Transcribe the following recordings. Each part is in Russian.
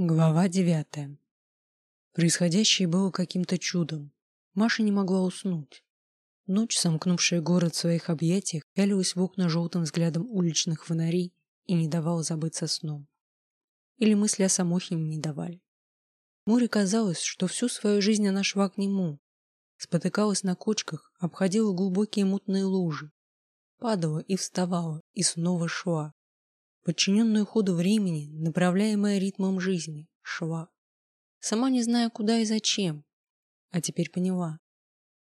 Глава девятая. Происходящее было каким-то чудом. Маша не могла уснуть. Ночь, сомкнувшая город в своих объятиях, пялилась в окна желтым взглядом уличных фонарей и не давала забыться сном. Или мысли о Самохине не давали. Море казалось, что всю свою жизнь она шла к нему, спотыкалась на кочках, обходила глубокие мутные лужи, падала и вставала, и снова шла, подчиненную ходу времени, направляемая ритмом жизни, шла. Сама не зная, куда и зачем. А теперь поняла.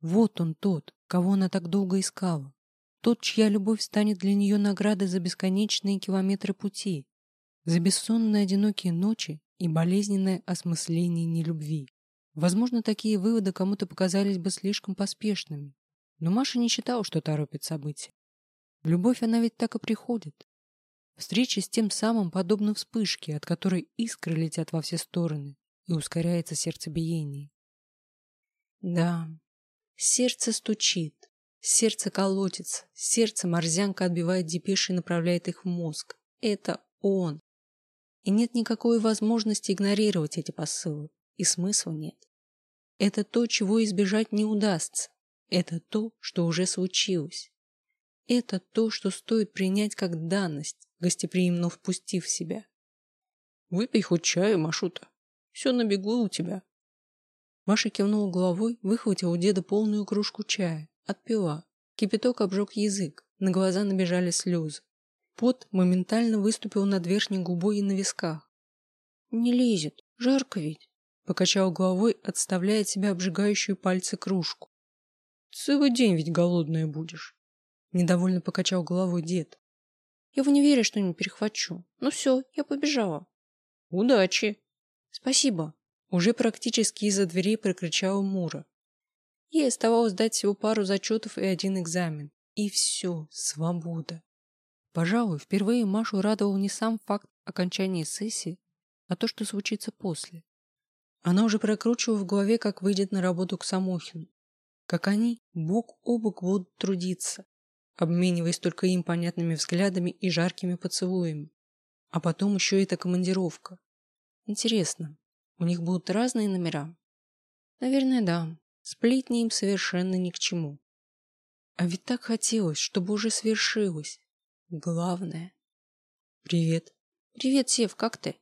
Вот он тот, кого она так долго искала. Тот, чья любовь станет для нее наградой за бесконечные километры пути, за бессонные одинокие ночи и болезненное осмысление нелюбви. Возможно, такие выводы кому-то показались бы слишком поспешными, но Маша не считала, что торопит события. Любовь она ведь так и приходит, Встреча с тем самым подобна вспышке, от которой искры летят во все стороны и ускоряется сердцебиение. Да, сердце стучит, сердце колотится, сердце морзянка отбивает депеши и направляет их в мозг. Это он. И нет никакой возможности игнорировать эти посылы, и смысла нет. Это то, чего избежать не удастся. Это то, что уже случилось. Это то, что стоит принять как данность, гостеприимно впустив себя. «Выпей хоть чаю, Машута. Все на бегу у тебя». Маша кивнула головой, выхватила у деда полную кружку чая, отпила. Кипяток обжег язык, на глаза набежали слезы. Пот моментально выступил над верхней губой и на висках. «Не лезет, жарко ведь», — покачал головой, отставляя от себя обжигающую пальцы кружку. «Целый день ведь голодная будешь», — недовольно покачал головой дед. Я в универе что-нибудь перехвачу. Ну все, я побежала. Удачи. Спасибо. Уже практически из-за дверей прокричала Мура. Ей оставалось дать всего пару зачетов и один экзамен. И все, свобода. Пожалуй, впервые Машу радовал не сам факт окончания сессии, а то, что случится после. Она уже прокручивала в голове, как выйдет на работу к Самохину. Как они бок о бок будут трудиться, обмениваясь только им понятными взглядами и жаркими поцелуями. А потом еще эта командировка. Интересно, у них будут разные номера? Наверное, да. Сплетни им совершенно ни к чему. А ведь так хотелось, чтобы уже свершилось. Главное. Привет. Привет, Сев, как ты?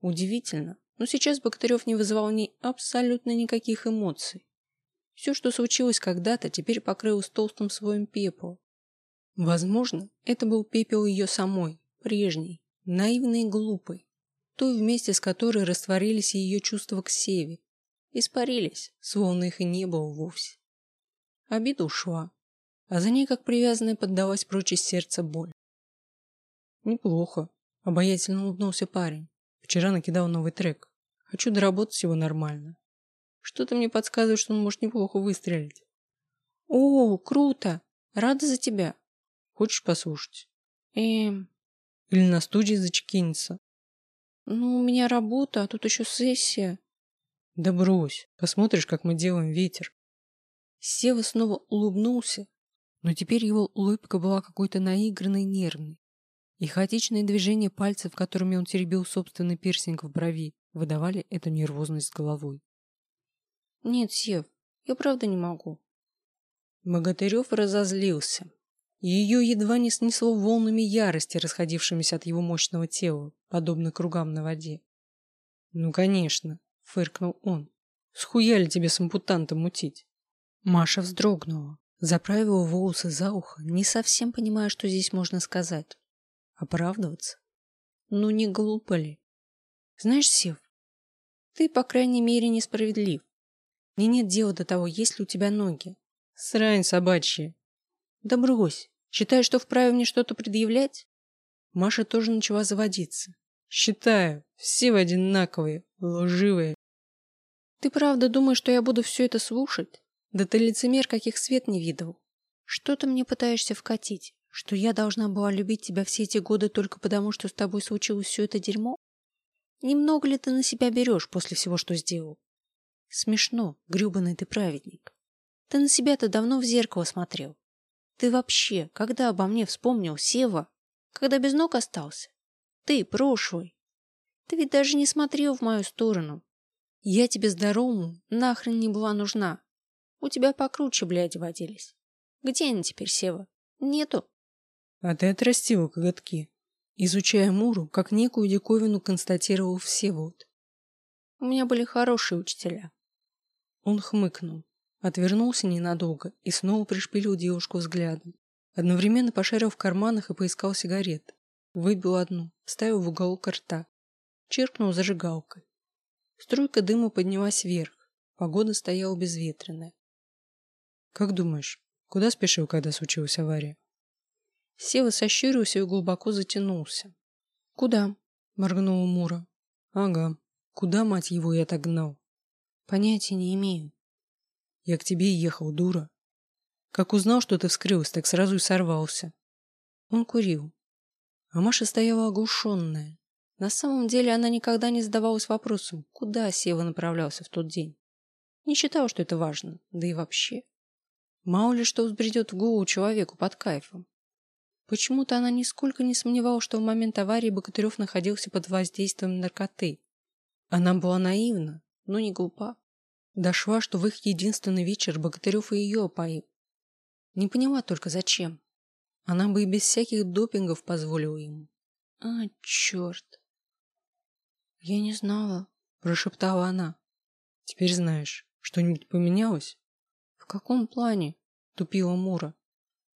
Удивительно, но сейчас Богатырев не вызывал ни абсолютно никаких эмоций. Все, что случилось когда-то, теперь покрылось толстым слоем пепла. Возможно, это был пепел ее самой, прежней, наивной и глупой, той, вместе с которой растворились ее чувства к Севе, испарились, словно их и не было вовсе. Обида ушла, а за ней, как привязанная, поддалась прочь из сердца боль. «Неплохо», — обаятельно улыбнулся парень. «Вчера накидал новый трек. Хочу доработать его нормально. Что-то мне подсказывает, что он может неплохо выстрелить. О, круто! Рада за тебя. Хочешь послушать? Эм... Или на студии зачекинется? Ну, у меня работа, а тут еще сессия. Да брось, посмотришь, как мы делаем ветер. Сева снова улыбнулся, но теперь его улыбка была какой-то наигранной нервной. И хаотичные движения пальцев, которыми он теребил собственный пирсинг в брови, выдавали эту нервозность головой. Нет, Сев, я правда не могу. Богатырев разозлился. Ее едва не снесло волнами ярости, расходившимися от его мощного тела, подобно кругам на воде. «Ну, конечно», — фыркнул он. «Схуяли тебе с ампутантом мутить?» Маша вздрогнула, заправила волосы за ухо, не совсем понимая, что здесь можно сказать. Оправдываться? Ну, не глупо ли? Знаешь, Сев, ты, по крайней мере, несправедлив. Мне нет дела до того, есть ли у тебя ноги. Срань собачья. Да брось. Считаешь, что вправе мне что-то предъявлять? Маша тоже начала заводиться. Считаю. Все вы одинаковые, лживые. Ты правда думаешь, что я буду все это слушать? Да ты лицемер, каких свет не видывал. Что ты мне пытаешься вкатить? Что я должна была любить тебя все эти годы только потому, что с тобой случилось все это дерьмо? Немного ли ты на себя берешь после всего, что сделал? Смешно, гребаный ты праведник. Ты на себя-то давно в зеркало смотрел. Ты вообще, когда обо мне вспомнил, Сева? Когда без ног остался? Ты прошлый. Ты ведь даже не смотрел в мою сторону. Я тебе здоровому нахрен не была нужна. У тебя покруче, блядь, водились. Где они теперь, Сева? Нету. А ты отрастила коготки. Изучая Муру, как некую диковину констатировал Всеволод. У меня были хорошие учителя. Он хмыкнул, отвернулся ненадолго и снова пришпилил девушку взглядом. Одновременно пошарил в карманах и поискал сигарет. Выбил одну, вставил в уголок рта. Черкнул зажигалкой. Струйка дыма поднялась вверх. Погода стояла безветренная. «Как думаешь, куда спешил, когда случилась авария?» Сева сощурился и глубоко затянулся. «Куда?» — моргнула Мура. «Ага. Куда, мать его, я так гнал?» «Понятия не имею». «Я к тебе ехал, дура. Как узнал, что ты вскрылась, так сразу и сорвался». Он курил. А Маша стояла оглушенная. На самом деле она никогда не задавалась вопросом, куда Сева направлялся в тот день. Не считала, что это важно, да и вообще. Мало ли что взбредет в голову человеку под кайфом. Почему-то она нисколько не сомневалась, что в момент аварии Богатырев находился под воздействием наркоты. Она была наивна, но не глупа. Дошла, что в их единственный вечер Богатырев и ее опоил. Не поняла только зачем. Она бы и без всяких допингов позволила ему. А, черт. Я не знала, прошептала она. Теперь знаешь, что-нибудь поменялось? В каком плане? Тупила Мура.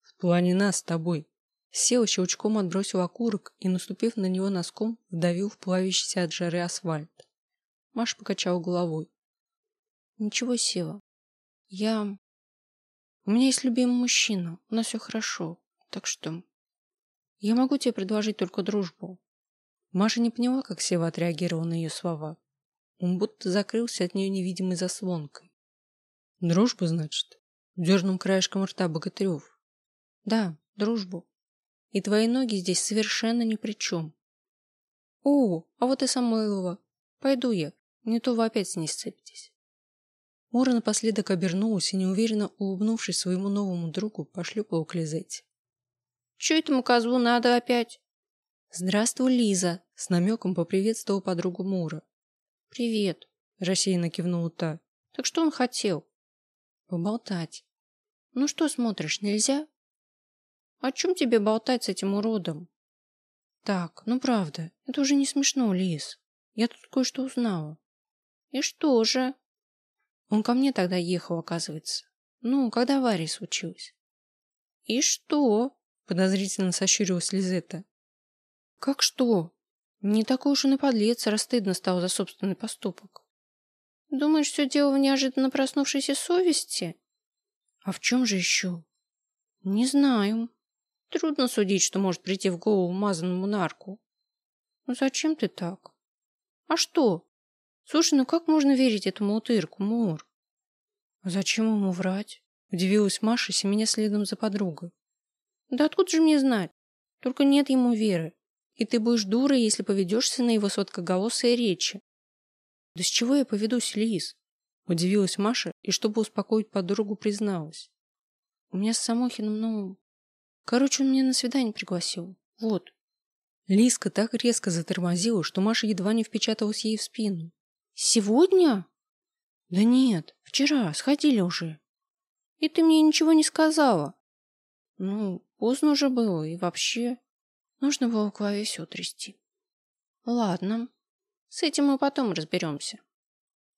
В плане нас с тобой. Сел щелчком отбросил окурок и, наступив на него носком, вдавил в плавящийся от жары асфальт. Маша покачал головой. Ничего, Сева. Я... У меня есть любимый мужчина. У нас все хорошо. Так что... Я могу тебе предложить только дружбу. Маша не поняла, как Сева отреагировал на ее слова. Он будто закрылся от нее невидимой заслонкой. Дружбу, значит? Дернул краешком рта Богатырев. Да, дружбу. И твои ноги здесь совершенно ни при чем. О, а вот и Самойлова. Пойду я. Не то вы опять с ней сцепитесь. Мора напоследок обернулась и, неуверенно улыбнувшись своему новому другу, пошлепала к Лизете. Че этому козлу надо опять? Здравствуй, Лиза, с намеком поприветствовал подругу Мура. Привет, рассеянно кивнула та. Так что он хотел? Поболтать. Ну что смотришь, нельзя? О чем тебе болтать с этим уродом? Так, ну правда, это уже не смешно, Лиз. Я тут кое-что узнала. И что же? Он ко мне тогда ехал, оказывается. Ну, когда авария случилась. И что? Подозрительно сощурилась Лизетта. Как что? Не такой уж и подлец, раз стыдно стало за собственный поступок. Думаешь, все дело в неожиданно проснувшейся совести? А в чем же еще? Не знаю. Трудно судить, что может прийти в голову мазанному нарку. Ну зачем ты так? А что? Слушай, ну как можно верить этому утырку, Мур? А зачем ему врать? Удивилась Маша, семеня следом за подругой. Да откуда же мне знать? Только нет ему веры. И ты будешь дурой, если поведешься на его сладкоголосые речи. Да с чего я поведусь, Лиз? Удивилась Маша и, чтобы успокоить подругу, призналась. У меня с Самохиным, ну... Короче, он меня на свидание пригласил. Вот. Лиска так резко затормозила, что Маша едва не впечаталась ей в спину. Сегодня? Да нет, вчера, сходили уже. И ты мне ничего не сказала? Ну, поздно уже было, и вообще... Нужно было к Вове все трясти. Ладно, с этим мы потом разберемся.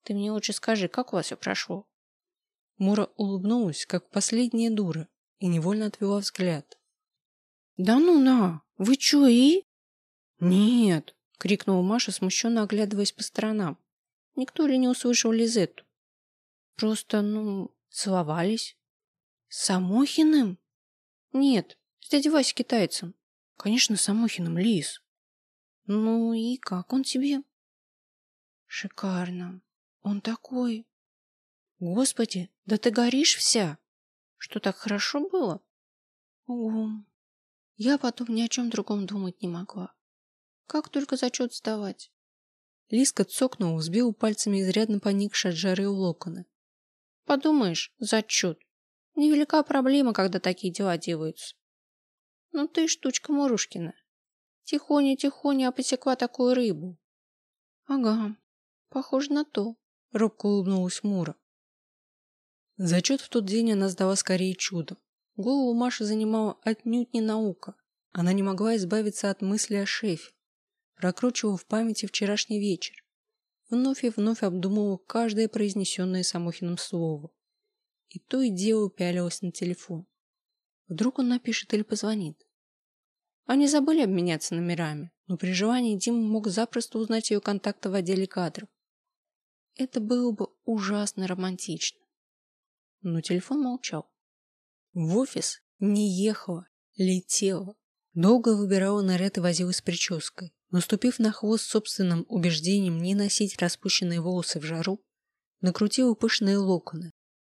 Ты мне лучше скажи, как у вас все прошло? Мура улыбнулась, как последняя дура, и невольно отвела взгляд. Да ну на, вы че и? Нет, крикнула Маша, смущенно оглядываясь по сторонам. Никто ли не услышал Лизетту? Просто, ну, целовались. С Самохиным? Нет, с дядей Васей китайцем. Конечно, с Самохиным, Лиз. Ну и как он тебе? Шикарно. Он такой. Господи, да ты горишь вся. Что так хорошо было? Угу. Я потом ни о чем другом думать не могла. Как только зачет сдавать. Лиска цокнула, взбила пальцами изрядно поникшие от жары локоны. Подумаешь, зачет. Невелика проблема, когда такие дела делаются. Ну ты штучка Мурушкина. Тихоня-тихоня опосекла такую рыбу. Ага, похоже на то. Робко улыбнулась Мура. Зачет в тот день она сдала скорее чудом. Голову Маши занимала отнюдь не наука. Она не могла избавиться от мысли о шефе. Прокручивала в памяти вчерашний вечер. Вновь и вновь обдумывала каждое произнесенное Самохиным слово. И то и дело пялилась на телефон. Вдруг он напишет или позвонит. Они забыли обменяться номерами, но при желании Дима мог запросто узнать ее контакты в отделе кадров. Это было бы ужасно романтично. Но телефон молчал. В офис не ехала, летела. Долго выбирала наряд и возилась с прической. Наступив на хвост собственным убеждением не носить распущенные волосы в жару, накрутила пышные локоны.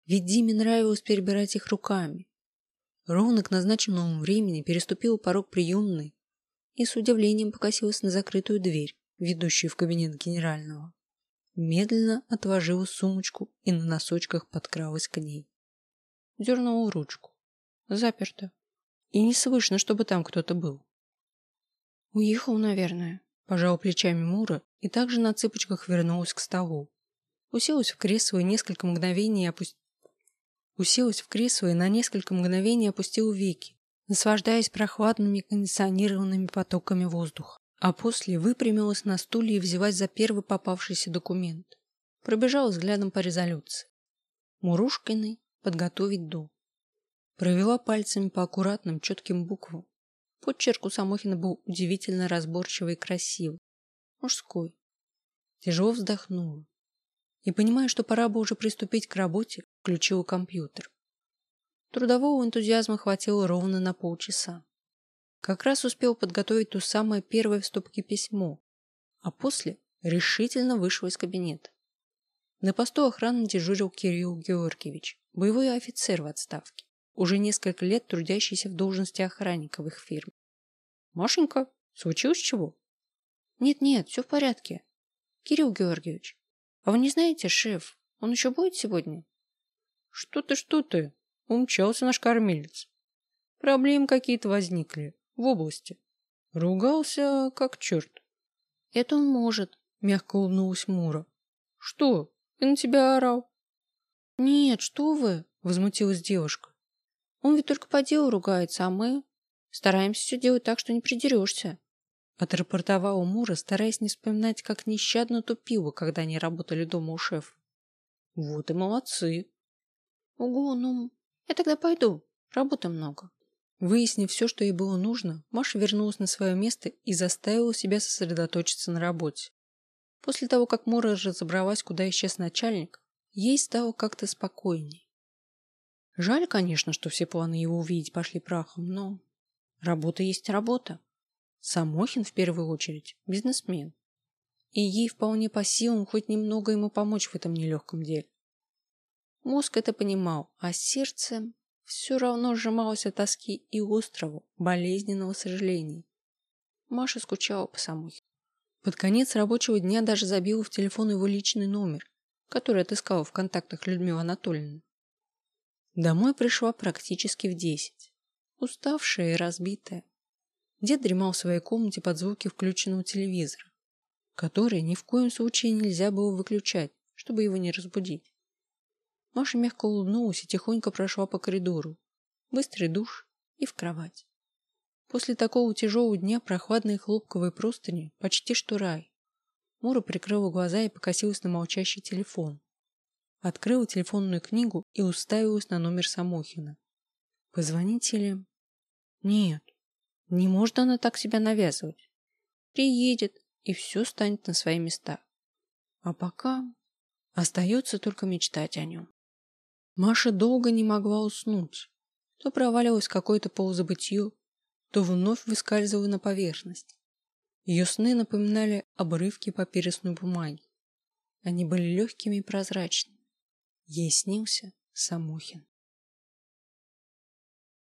Ведь Диме нравилось перебирать их руками. Ровно к назначенному времени переступила порог приемной и с удивлением покосилась на закрытую дверь, ведущую в кабинет генерального. Медленно отложила сумочку и на носочках подкралась к ней. Дернула ручку. Заперто. И не слышно, чтобы там кто-то был. Уехал, наверное. Пожал плечами Мура и также на цыпочках вернулась к столу. Уселась в кресло и несколько мгновений опуст... Уселась в кресло и на несколько мгновений опустила веки, наслаждаясь прохладными кондиционированными потоками воздуха. А после выпрямилась на стуле и взялась за первый попавшийся документ. Пробежала взглядом по резолюции. Мурушкиной подготовить до. Провела пальцами по аккуратным, четким буквам, Подчерк у Самохина был удивительно разборчивый и красивый. Мужской. Тяжело вздохнула. И, понимая, что пора бы уже приступить к работе, включила компьютер. Трудового энтузиазма хватило ровно на полчаса. Как раз успел подготовить то самое первое в стопке письмо, а после решительно вышел из кабинета. На посту охраны дежурил Кирилл Георгиевич, боевой офицер в отставке уже несколько лет трудящийся в должности охранника в их фирме. «Машенька, случилось чего?» «Нет-нет, все в порядке. Кирилл Георгиевич, а вы не знаете, шеф, он еще будет сегодня?» «Что ты, что ты? Умчался наш кормилец. Проблемы какие-то возникли в области. Ругался как черт». «Это он может», — мягко улыбнулась Мура. «Что, и на тебя орал?» «Нет, что вы!» — возмутилась девушка. Он ведь только по делу ругается, а мы стараемся все делать так, что не придерешься. Отрапортовала Мура, стараясь не вспоминать, как нещадно тупила, когда они работали дома у шефа. Вот и молодцы. Ого, ну, я тогда пойду. Работы много. Выяснив все, что ей было нужно, Маша вернулась на свое место и заставила себя сосредоточиться на работе. После того, как Мура разобралась, куда исчез начальник, ей стало как-то спокойней. Жаль, конечно, что все планы его увидеть пошли прахом, но работа есть работа. Самохин, в первую очередь, бизнесмен. И ей вполне по силам хоть немного ему помочь в этом нелегком деле. Мозг это понимал, а сердце все равно сжималось от тоски и острого, болезненного сожаления. Маша скучала по Самохину. Под конец рабочего дня даже забила в телефон его личный номер, который отыскала в контактах Людмила Анатольевна. Домой пришла практически в десять. Уставшая и разбитая. Дед дремал в своей комнате под звуки включенного телевизора, который ни в коем случае нельзя было выключать, чтобы его не разбудить. Маша мягко улыбнулась и тихонько прошла по коридору. Быстрый душ и в кровать. После такого тяжелого дня прохладные хлопковые простыни почти что рай. Мура прикрыла глаза и покосилась на молчащий телефон. Открыла телефонную книгу и уставилась на номер Самохина. Позвонить или... Нет, не может она так себя навязывать. Приедет, и все станет на свои места. А пока остается только мечтать о нем. Маша долго не могла уснуть. То проваливалась в какое-то полузабытье, то вновь выскальзывала на поверхность. Ее сны напоминали обрывки папиросной бумаги. Они были легкими и прозрачными. Снился Самохин.